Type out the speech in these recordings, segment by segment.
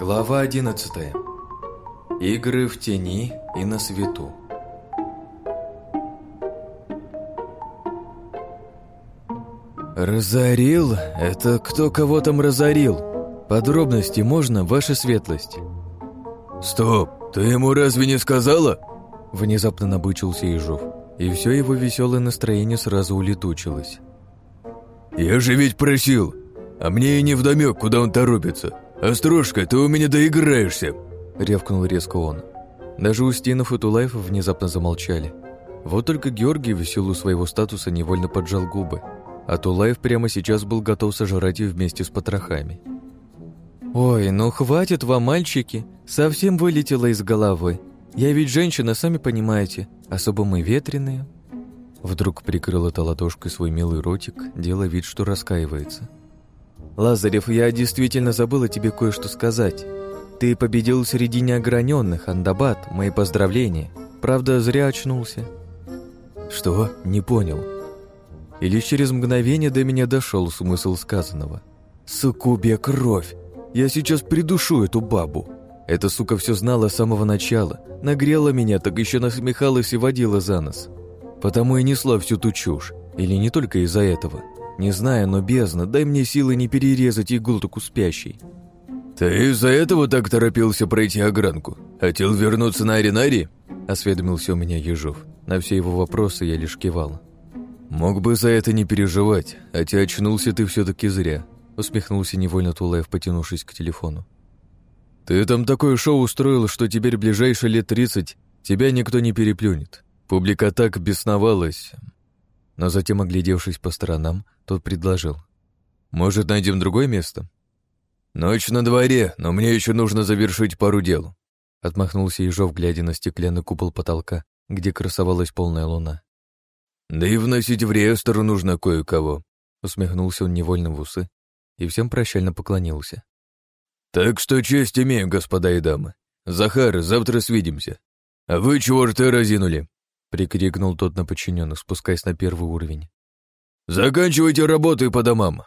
Глава 11. Игры в тени и на свету. «Разорил? Это кто кого там разорил? Подробности можно, ваша светлость?» «Стоп! Ты ему разве не сказала?» Внезапно набычился Ежов, и все его веселое настроение сразу улетучилось. «Я же ведь просил, а мне и не вдомек, куда он торопится. Острожка, ты у меня доиграешься!» Ревкнул резко он. Даже Устинов и Тулаев внезапно замолчали. Вот только Георгий в силу своего статуса невольно поджал губы, а Тулаев прямо сейчас был готов сожрать их вместе с потрохами. «Ой, ну хватит вам, мальчики, совсем вылетело из головы. Я ведь женщина, сами понимаете, особо мы ветреные». Вдруг прикрыла та ладошкой свой милый ротик, делая вид, что раскаивается. «Лазарев, я действительно забыла тебе кое-что сказать. Ты победил среди неограненных, Андабат, мои поздравления. Правда, зря очнулся». «Что? Не понял». И лишь через мгновение до меня дошел смысл сказанного. «Суккубия кровь! Я сейчас придушу эту бабу!» Эта сука все знала с самого начала, нагрела меня, так еще насмехалась и водила за нос. Потому и несла всю ту чушь. Или не только из-за этого. Не знаю, но бездна, дай мне силы не перерезать иголтуку спящей. «Ты из-за этого так торопился пройти огранку? Хотел вернуться на Аринари?» Осведомился у меня Ежов. На все его вопросы я лишь кивал. «Мог бы за это не переживать, хотя очнулся ты все-таки зря», усмехнулся невольно Тулаев, потянувшись к телефону. «Ты там такое шоу устроил, что теперь ближайшие лет тридцать тебя никто не переплюнет. Публика так бесновалась». Но затем, оглядевшись по сторонам, тот предложил. «Может, найдем другое место?» «Ночь на дворе, но мне еще нужно завершить пару дел», отмахнулся Ежов, глядя на стеклянный купол потолка, где красовалась полная луна. «Да и вносить в реестр нужно кое-кого», усмехнулся он невольно в усы и всем прощально поклонился. «Так что честь имею, господа и дамы. Захар, завтра свидимся. А вы чего рты разинули?» Прикрикнул тот на подчиненных, спускаясь на первый уровень. «Заканчивайте работу и по домам!»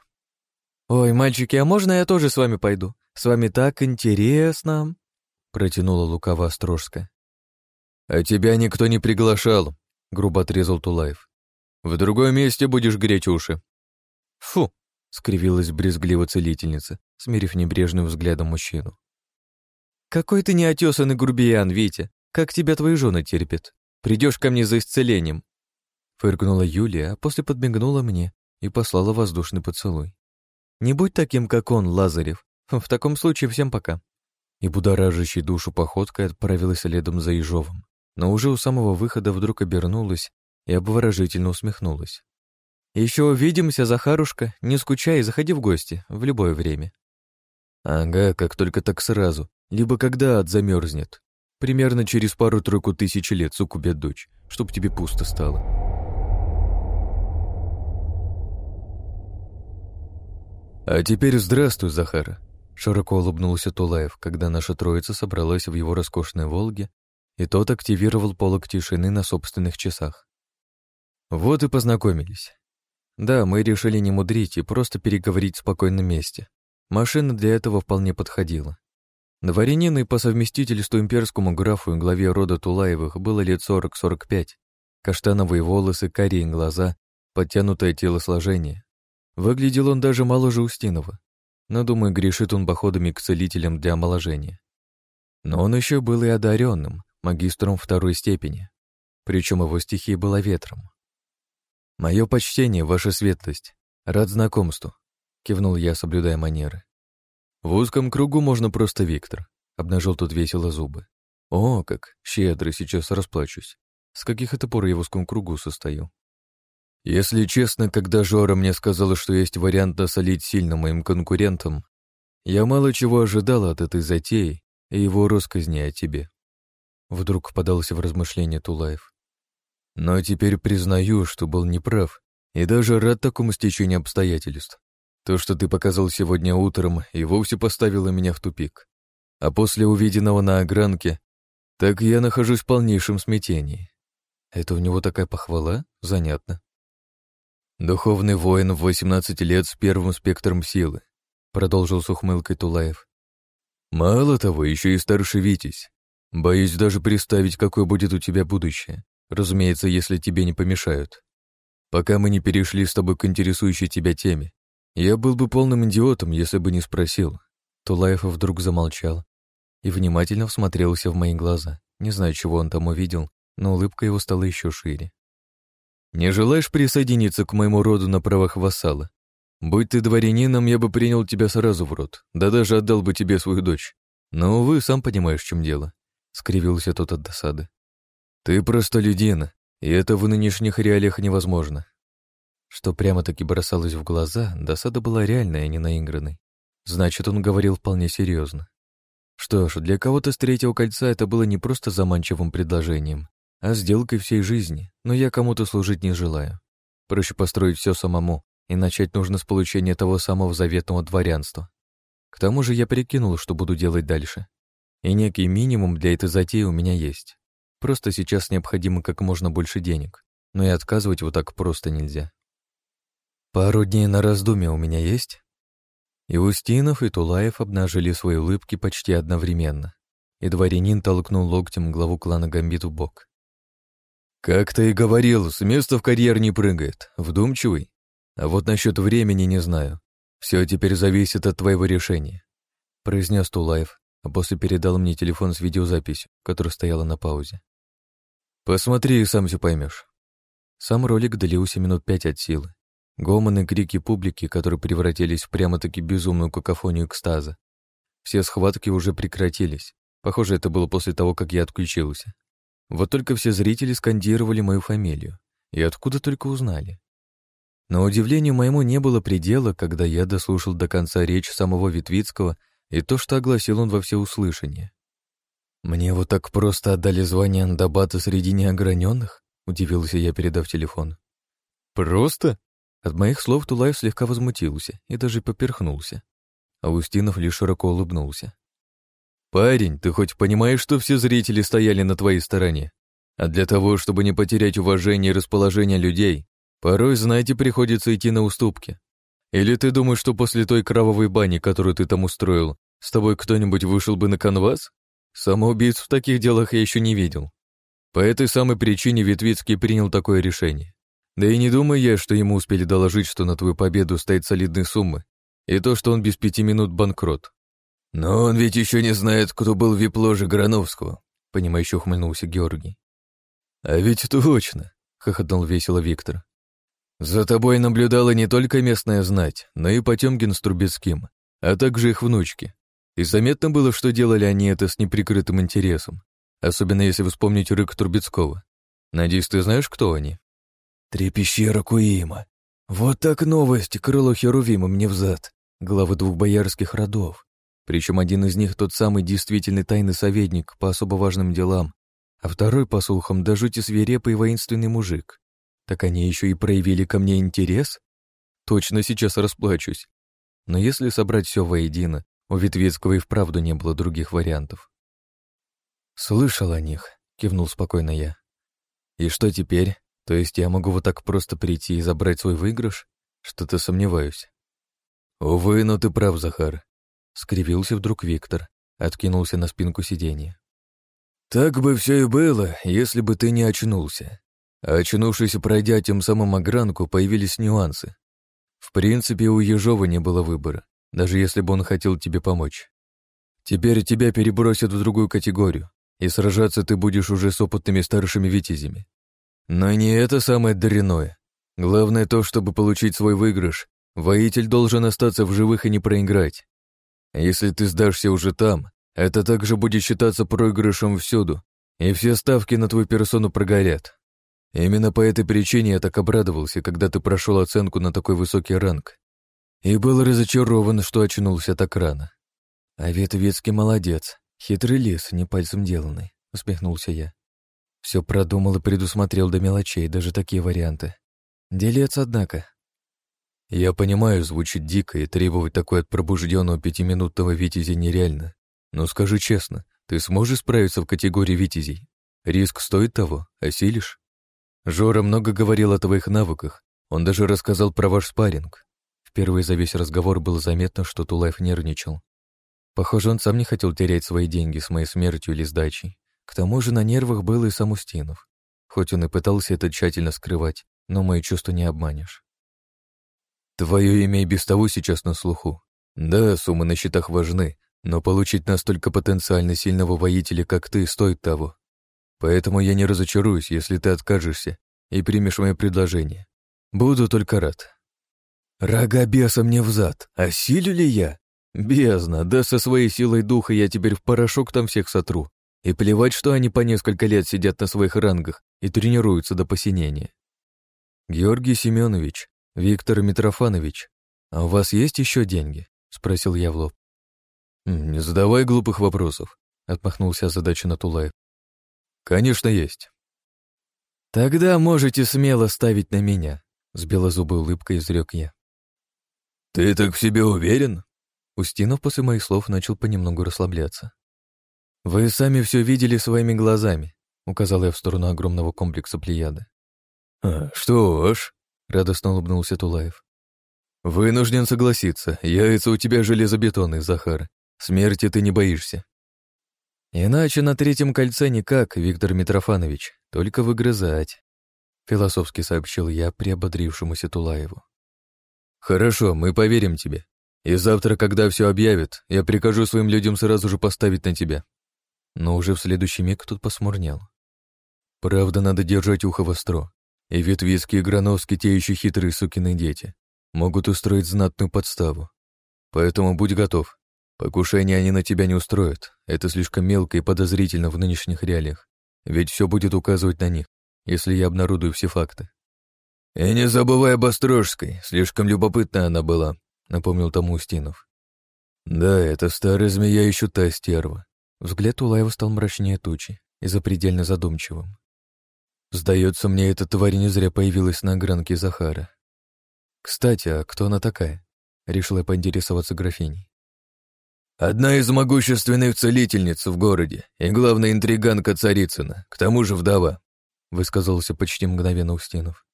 «Ой, мальчики, а можно я тоже с вами пойду? С вами так интересно!» протянула лукаво Острожская. «А тебя никто не приглашал», — грубо отрезал Тулаев. «В другом месте будешь греть уши». «Фу!» — скривилась брезгливо целительница, смирив небрежным взглядом мужчину. «Какой ты неотесанный грубиян, Витя! Как тебя твои жены терпят? Придешь ко мне за исцелением!» Фыркнула Юлия, а после подмигнула мне и послала воздушный поцелуй. «Не будь таким, как он, Лазарев. В таком случае всем пока». И будоражащей душу походкой отправилась следом за Ежовым, но уже у самого выхода вдруг обернулась и обворожительно усмехнулась. «Еще увидимся, Захарушка, не скучай и заходи в гости в любое время». «Ага, как только так сразу, либо когда ад замерзнет. Примерно через пару-тройку тысяч лет, сукубят дочь, чтоб тебе пусто стало». «А теперь здравствуй, Захара», — широко улыбнулся Тулаев, когда наша троица собралась в его роскошной «Волге», и тот активировал полок тишины на собственных часах. Вот и познакомились. Да, мы решили не мудрить и просто переговорить в спокойном месте. Машина для этого вполне подходила. Дворянину и по совместительству имперскому графу и главе рода Тулаевых было лет 40-45. Каштановые волосы, карие глаза, подтянутое телосложение. Выглядел он даже моложе Устинова, но, думаю, грешит он походами к целителям для омоложения. Но он еще был и одаренным, магистром второй степени, причем его стихия была ветром. «Мое почтение, ваша светлость. Рад знакомству», — кивнул я, соблюдая манеры. «В узком кругу можно просто Виктор», — обнажил тут весело зубы. «О, как! Щедрый, сейчас расплачусь. С каких это пор я в узком кругу состою?» Если честно, когда Жора мне сказала, что есть вариант насолить сильно моим конкурентам, я мало чего ожидала от этой затеи и его росказни о тебе. Вдруг подался в размышление Тулаев. Но теперь признаю, что был неправ, и даже рад такому стечению обстоятельств. То, что ты показал сегодня утром, и вовсе поставило меня в тупик. А после увиденного на огранке, так я нахожусь в полнейшем смятении. Это у него такая похвала? Занятно. «Духовный воин в 18 лет с первым спектром силы», продолжил с ухмылкой Тулаев. Мало того, еще и старший Витязь. Боюсь даже представить, какое будет у тебя будущее. Разумеется, если тебе не помешают. Пока мы не перешли с тобой к интересующей тебя теме, я был бы полным идиотом, если бы не спросил. Тулаев вдруг замолчал и внимательно всмотрелся в мои глаза. Не знаю, чего он там увидел, но улыбка его стала еще шире. «Не желаешь присоединиться к моему роду на правах вассала? Будь ты дворянином, я бы принял тебя сразу в род, да даже отдал бы тебе свою дочь. Но, увы, сам понимаешь, в чем дело», — скривился тот от досады. «Ты просто людина, и это в нынешних реалиях невозможно». Что прямо-таки бросалось в глаза, досада была реальной, а не наигранной. Значит, он говорил вполне серьезно. Что ж, для кого-то с третьего кольца это было не просто заманчивым предложением, а сделкой всей жизни, но я кому-то служить не желаю. Проще построить все самому, и начать нужно с получения того самого заветного дворянства. К тому же я прикинул, что буду делать дальше. И некий минимум для этой затеи у меня есть. Просто сейчас необходимо как можно больше денег, но и отказывать вот так просто нельзя. Пару дней на раздумье у меня есть? И Устинов, и Тулаев обнажили свои улыбки почти одновременно, и дворянин толкнул локтем главу клана Гамбит в бок. «Как ты и говорил, с места в карьер не прыгает. Вдумчивый? А вот насчет времени не знаю. Все теперь зависит от твоего решения», — произнес Тулаев, а после передал мне телефон с видеозаписью, которая стояла на паузе. «Посмотри и сам все поймешь». Сам ролик длился минут пять от силы, Гомон и крики публики, которые превратились в прямо-таки безумную какофонию экстаза. Все схватки уже прекратились. Похоже, это было после того, как я отключился. Вот только все зрители скандировали мою фамилию. И откуда только узнали. Но удивлению моему не было предела, когда я дослушал до конца речь самого Витвицкого и то, что огласил он во всеуслышание. «Мне вот так просто отдали звание Андабата среди неограненных?» — удивился я, передав телефон. «Просто?» От моих слов Тулаев слегка возмутился и даже поперхнулся. Аустинов лишь широко улыбнулся. «Парень, ты хоть понимаешь, что все зрители стояли на твоей стороне? А для того, чтобы не потерять уважение и расположение людей, порой, знаете, приходится идти на уступки. Или ты думаешь, что после той кровавой бани, которую ты там устроил, с тобой кто-нибудь вышел бы на канвас? Самоубийц в таких делах я еще не видел. По этой самой причине Витвицкий принял такое решение. Да и не думаю я, что ему успели доложить, что на твою победу стоит солидные суммы, и то, что он без пяти минут банкрот. Но он ведь еще не знает, кто был в вип-ложе Грановского, понимающе ухмыльнулся Георгий. А ведь точно, хохотнул весело Виктор. За тобой наблюдала не только местная знать, но и Потемкин с Трубецким, а также их внучки. И заметно было, что делали они это с неприкрытым интересом, особенно если вспомнить рык Трубецкого. Надеюсь, ты знаешь, кто они? Три пещеры Куима. Вот так новость, крыло Херувима мне взад. Главы двух боярских родов. Причем один из них тот самый действительный тайный советник по особо важным делам, а второй, по слухам, до жути свирепый воинственный мужик. Так они еще и проявили ко мне интерес? Точно сейчас расплачусь. Но если собрать все воедино, у Витвицкого и вправду не было других вариантов. «Слышал о них», — кивнул спокойно я. «И что теперь? То есть я могу вот так просто прийти и забрать свой выигрыш? Что-то сомневаюсь. Увы, но ты прав, Захар. Скривился вдруг Виктор, откинулся на спинку сиденья. Так бы все и было, если бы ты не очнулся. А очнувшись, пройдя тем самым огранку, появились нюансы. В принципе, у Ежова не было выбора, даже если бы он хотел тебе помочь. Теперь тебя перебросят в другую категорию, и сражаться ты будешь уже с опытными старшими витязями. Но не это самое дрянное. Главное то, чтобы получить свой выигрыш, воитель должен остаться в живых и не проиграть. Если ты сдашься уже там, это также будет считаться проигрышем всюду, и все ставки на твою персону прогорят. Именно по этой причине я так обрадовался, когда ты прошел оценку на такой высокий ранг. И был разочарован, что очнулся так рано. А Ветвецкий молодец, хитрый лис, не пальцем деланный, усмехнулся я. Все продумал и предусмотрел до мелочей, даже такие варианты. Делец, однако. Я понимаю, звучит дико, и требовать такой от пробужденного пятиминутного витязя нереально. Но скажи честно, ты сможешь справиться в категории витязей? Риск стоит того, осилишь? Жора много говорил о твоих навыках, он даже рассказал про ваш спарринг. Впервые за весь разговор было заметно, что Тулаев нервничал. Похоже, он сам не хотел терять свои деньги с моей смертью или сдачей. К тому же на нервах был и сам Устинов. Хоть он и пытался это тщательно скрывать, но мои чувства не обманешь. Твое имя и без того сейчас на слуху. Да, суммы на счетах важны, но получить настолько потенциально сильного воителя, как ты, стоит того. Поэтому я не разочаруюсь, если ты откажешься и примешь мое предложение. Буду только рад. Рога беса мне взад, осилю ли я? Бездна, да со своей силой духа я теперь в порошок там всех сотру. И плевать, что они по несколько лет сидят на своих рангах и тренируются до посинения. Георгий Семенович, Виктор Митрофанович, а у вас есть еще деньги? Спросил я в лоб. Не задавай глупых вопросов, отмахнулся задача на Тулаев. Конечно, есть. Тогда можете смело ставить на меня, с белозубой улыбкой изрек я. Ты так в себе уверен? Устинов после моих слов начал понемногу расслабляться. «Вы сами все видели своими глазами», — указал я в сторону огромного комплекса Плеяды. «А, «Что ж», — радостно улыбнулся Тулаев. «Вынужден согласиться, яйца у тебя железобетонные, Захар. Смерти ты не боишься». «Иначе на третьем кольце никак, Виктор Митрофанович, только выгрызать», — философски сообщил я приободрившемуся Тулаеву. «Хорошо, мы поверим тебе. И завтра, когда все объявят, я прикажу своим людям сразу же поставить на тебя. Но уже в следующий миг тут посмурнел. Правда, надо держать ухо востро. И Ветвицкий и Грановский, те еще хитрые сукины дети, могут устроить знатную подставу. Поэтому будь готов. Покушение они на тебя не устроят. Это слишком мелко и подозрительно в нынешних реалиях. Ведь все будет указывать на них, если я обнародую все факты. И не забывай об Острожской, слишком любопытная она была, напомнил тому Устинов. Да, это старая змея еще та стерва. Взгляд Улаева стал мрачнее тучи и запредельно задумчивым. Сдается мне, эта тварь не зря появилась на огранке Захара. Кстати, а кто она такая? Решила поинтересоваться графиней. Одна из могущественных целительниц в городе и главная интриганка Царицына, к тому же вдова, высказался почти мгновенно Устинов.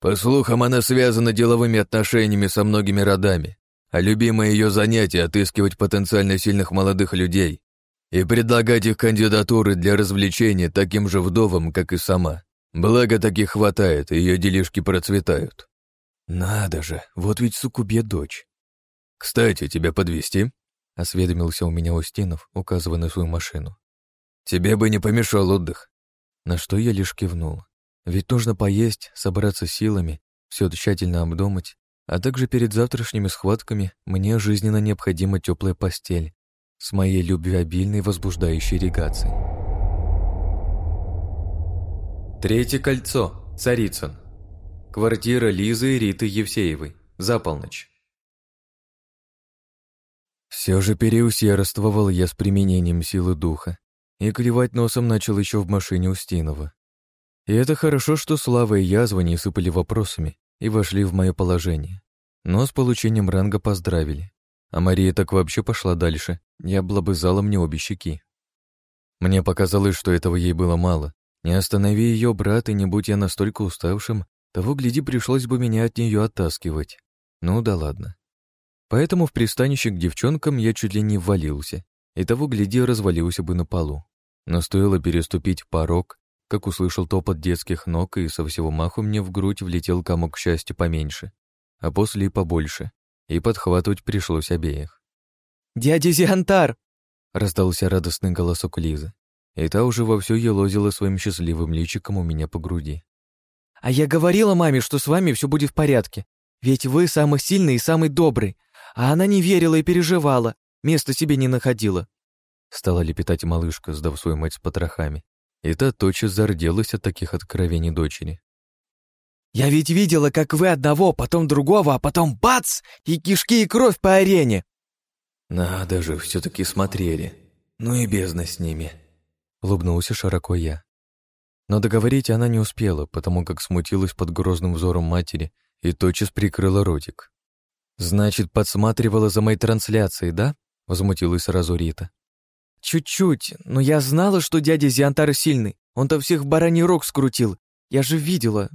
По слухам, она связана деловыми отношениями со многими родами, а любимое ее занятие — отыскивать потенциально сильных молодых людей и предлагать их кандидатуры для развлечения таким же вдовам, как и сама. Благо таких хватает, и ее делишки процветают. Надо же, вот ведь сукубья дочь. Кстати, тебя подвести? осведомился у меня Устинов, указывая на свою машину. Тебе бы не помешал отдых. На что я лишь кивнул. Ведь нужно поесть, собраться силами, все тщательно обдумать, а также перед завтрашними схватками мне жизненно необходима теплая постель с моей любвеобильной возбуждающей регацией. Третье кольцо. Царицын. Квартира Лизы и Риты Евсеевой. За полночь. Все же переусердствовал я с применением силы духа, и клевать носом начал еще в машине Устинова. И это хорошо, что Слава и Язва не сыпали вопросами и вошли в мое положение. Но с получением ранга поздравили. А Мария так вообще пошла дальше, я облобызала мне обе щеки. Мне показалось, что этого ей было мало. Не останови ее брат, и не будь я настолько уставшим, того, гляди, пришлось бы меня от нее оттаскивать. Ну да ладно. Поэтому в пристанище к девчонкам я чуть ли не ввалился, и того, гляди, развалился бы на полу. Но стоило переступить порог, как услышал топот детских ног, и со всего маху мне в грудь влетел комок счастья поменьше, а после и побольше, и подхватывать пришлось обеих. «Дядя Зиантар!» — раздался радостный голосок Лизы, и та уже вовсю елозила своим счастливым личиком у меня по груди. «А я говорила маме, что с вами все будет в порядке, ведь вы самый сильный и самый добрый, а она не верила и переживала, места себе не находила». Стала лепетать малышка, сдав свою мать с потрохами, и та тотчас зарделась от таких откровений дочери. «Я ведь видела, как вы одного, потом другого, а потом бац! И кишки, и кровь по арене!» «Надо же, все-таки смотрели. Ну и бездна с ними», — улыбнулся широко я. Но договорить она не успела, потому как смутилась под грозным взором матери и тотчас прикрыла ротик. «Значит, подсматривала за моей трансляцией, да?» — возмутилась сразу Рита. «Чуть-чуть, но я знала, что дядя Зиантар сильный. Он-то всех в бараний рог скрутил. Я же видела».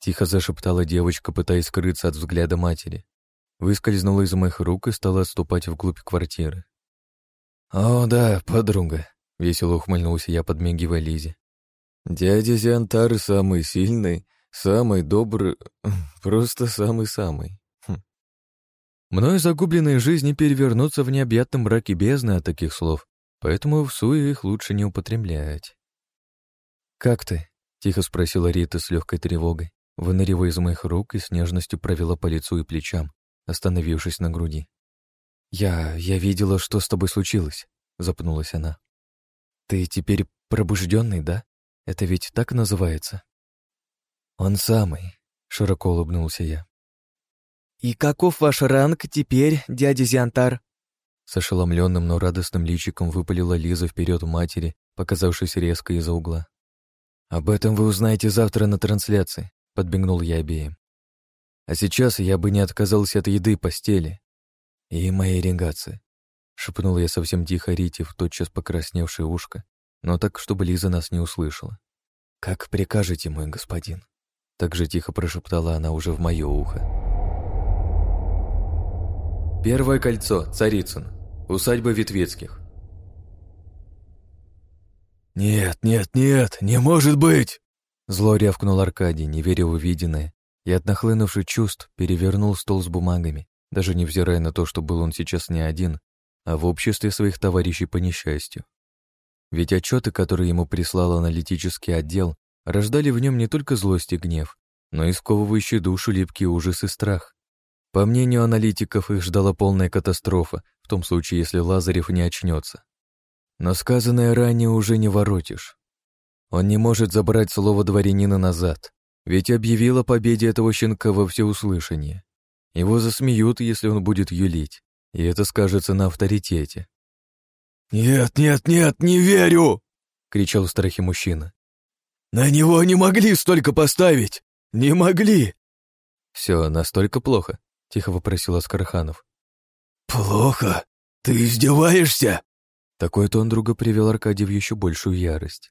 Тихо зашептала девочка, пытаясь скрыться от взгляда матери. Выскользнула из моих рук и стала отступать вглубь квартиры. «О, да, подруга», — весело ухмыльнулся я, подмигивая Лизе. «Дядя Зиантар самый сильный, самый добрый, просто самый-самый». Хм. Мною загубленные жизни перевернутся в необъятном мраке бездны от таких слов, поэтому в суе их лучше не употреблять. «Как ты?» — тихо спросила Рита с легкой тревогой, выныривая из моих рук и с нежностью провела по лицу и плечам, остановившись на груди. «Я... я видела, что с тобой случилось», — запнулась она. «Ты теперь пробужденный, да? Это ведь так называется?» «Он самый», — широко улыбнулся я. «И каков ваш ранг теперь, дядя Зиантар?» С ошеломленным, но радостным личиком выпалила Лиза вперед матери, показавшись резко из-за угла. «Об этом вы узнаете завтра на трансляции», — подбегнул я обеим. «А сейчас я бы не отказался от еды постели. И моей регации», — шепнул я совсем тихо Рите в тотчас покрасневшее ушко, но так, чтобы Лиза нас не услышала. «Как прикажете, мой господин?» Так же тихо прошептала она уже в мое ухо. Первое кольцо, Царицын. Усадьба Ветвецких. «Нет, нет, нет, не может быть!» Зло рявкнул Аркадий, не веря в увиденное, и от нахлынувших чувств перевернул стол с бумагами, даже невзирая на то, что был он сейчас не один, а в обществе своих товарищей по несчастью. Ведь отчеты, которые ему прислал аналитический отдел, рождали в нем не только злость и гнев, но и сковывающий душу липкий ужас и страх. По мнению аналитиков, их ждала полная катастрофа, в том случае, если Лазарев не очнется. Но сказанное ранее уже не воротишь. Он не может забрать слово дворянина назад, ведь объявил о победе этого щенка во всеуслышание. Его засмеют, если он будет юлить, и это скажется на авторитете. «Нет, нет, нет, не верю!» — кричал в страхе мужчина. «На него не могли столько поставить! Не могли!» «Все настолько плохо?» — тихо вопросил Аскарханов. «Плохо? Ты издеваешься?» Такой тон друга привел Аркадий в еще большую ярость.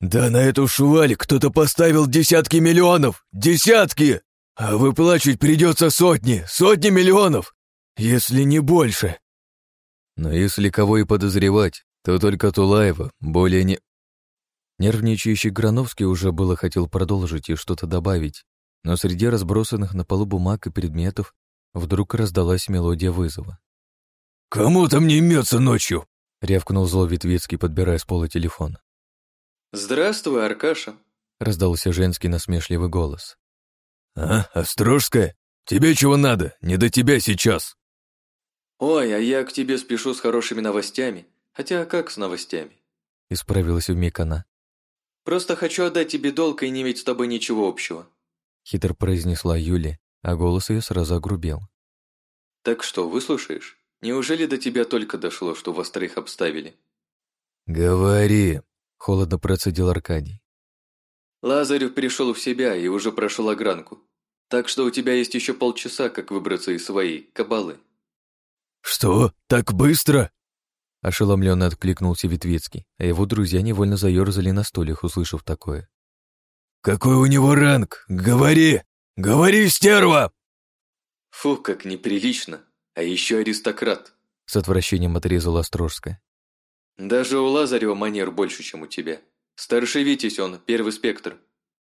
«Да на эту шуваль кто-то поставил десятки миллионов! Десятки! А выплачивать придется сотни, сотни миллионов, если не больше!» Но если кого и подозревать, то только Тулаева, более не... Нервничающий Грановский уже было хотел продолжить и что-то добавить, но среди разбросанных на полу бумаг и предметов вдруг раздалась мелодия вызова. «Кому там не имется ночью?» — рявкнул зло Витвицкий, подбирая с пола телефон. «Здравствуй, Аркаша», — раздался женский насмешливый голос. «А, Острожская? Тебе чего надо? Не до тебя сейчас!» «Ой, а я к тебе спешу с хорошими новостями. Хотя как с новостями?» Исправилась вмиг она. «Просто хочу отдать тебе долг и не иметь с тобой ничего общего». Хитро произнесла Юля, а голос ее сразу огрубел. «Так что, выслушаешь? Неужели до тебя только дошло, что вас троих обставили?» «Говори», — холодно процедил Аркадий. Лазарев пришел в себя и уже прошел огранку. Так что у тебя есть еще полчаса, как выбраться из своей кабалы. «Что? Так быстро?» Ошеломленно откликнулся Витвицкий, а его друзья невольно заерзали на стульях, услышав такое. «Какой у него ранг? Говори! Говори, стерва!» «Фу, как неприлично! А еще аристократ!» С отвращением отрезала Острожская. «Даже у Лазарева манер больше, чем у тебя. Старший Витязь он, первый спектр.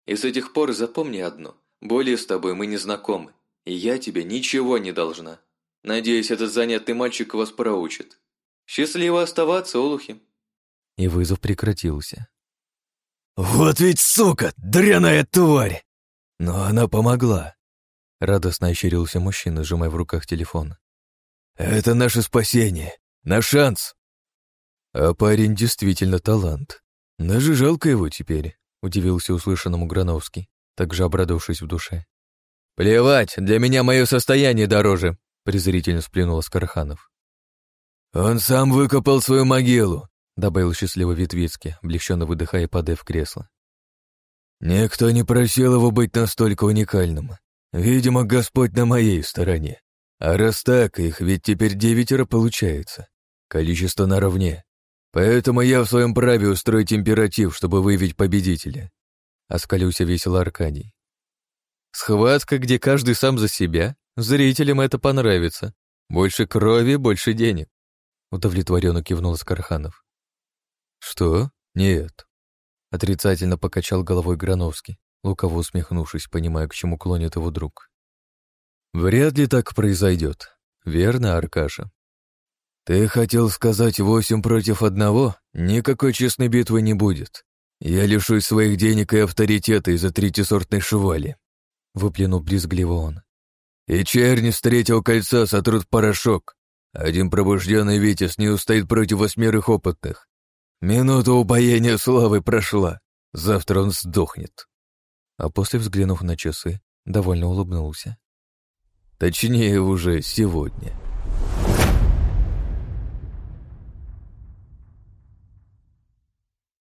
И с этих пор запомни одно. Более с тобой мы не знакомы, и я тебе ничего не должна. Надеюсь, этот занятый мальчик вас проучит. Счастливо оставаться, Олухи!» И вызов прекратился. «Вот ведь сука, дряная тварь!» Но она помогла. Радостно ощерился мужчина, сжимая в руках телефон. «Это наше спасение, наш шанс!» А парень действительно талант. Даже жалко его теперь, удивился услышанному Грановский, также обрадовавшись в душе. «Плевать, для меня мое состояние дороже», презрительно сплюнул Скороханов. «Он сам выкопал свою могилу», добавил счастливо Витвицкий, облегченно выдыхая и падая в кресло. «Никто не просил его быть настолько уникальным. Видимо, Господь на моей стороне. А раз так, их ведь теперь девятеро получается. Количество наравне. Поэтому я в своем праве устроить императив, чтобы выявить победителя». Оскалился весело Аркадий. «Схватка, где каждый сам за себя? Зрителям это понравится. Больше крови, больше денег. удовлетворенно кивнул Скарханов. Что? Нет. Отрицательно покачал головой Грановский, лукаво усмехнувшись, понимая, к чему клонит его друг. Вряд ли так произойдет. Верно, Аркаша? Ты хотел сказать восемь против одного? Никакой честной битвы не будет. Я лишусь своих денег и авторитета из-за третьесортной шували. Выплюнул брезгливо он. И черни с третьего кольца сотрут порошок. Один пробужденный Витязь не устоит против восьмерых опытных. Минута упоения славы прошла. Завтра он сдохнет. А после, взглянув на часы, довольно улыбнулся. Точнее, уже сегодня.